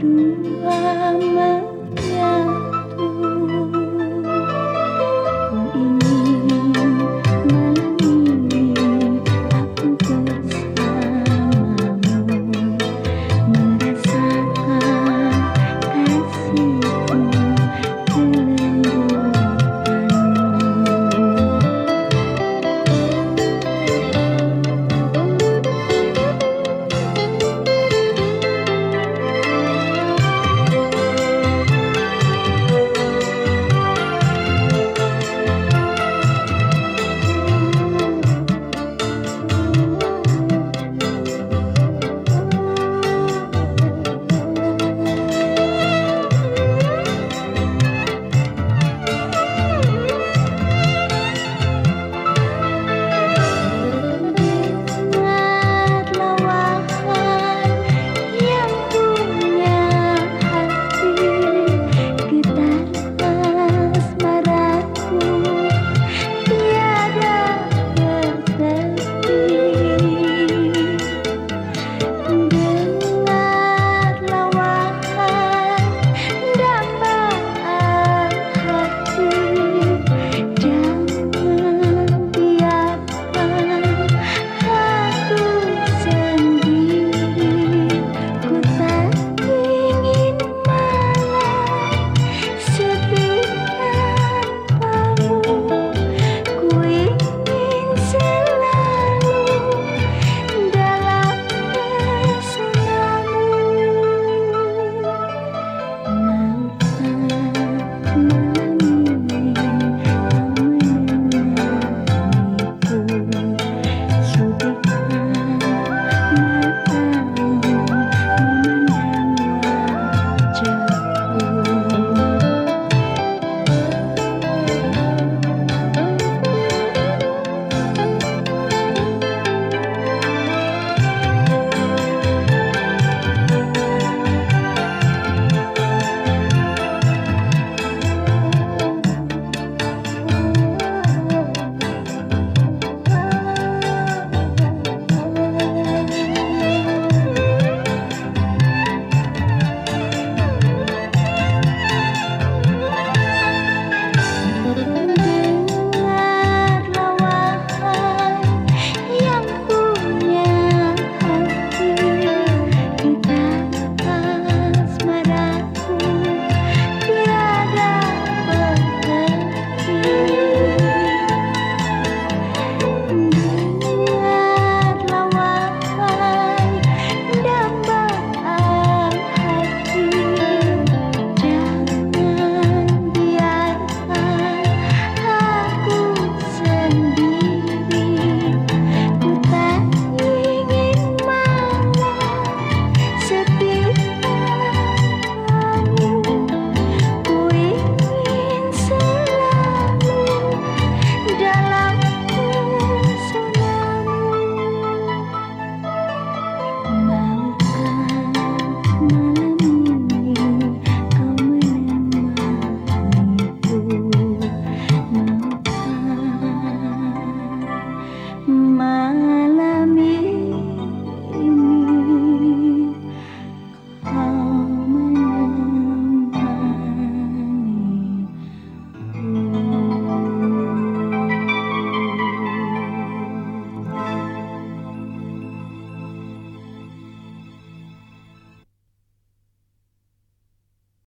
dua mata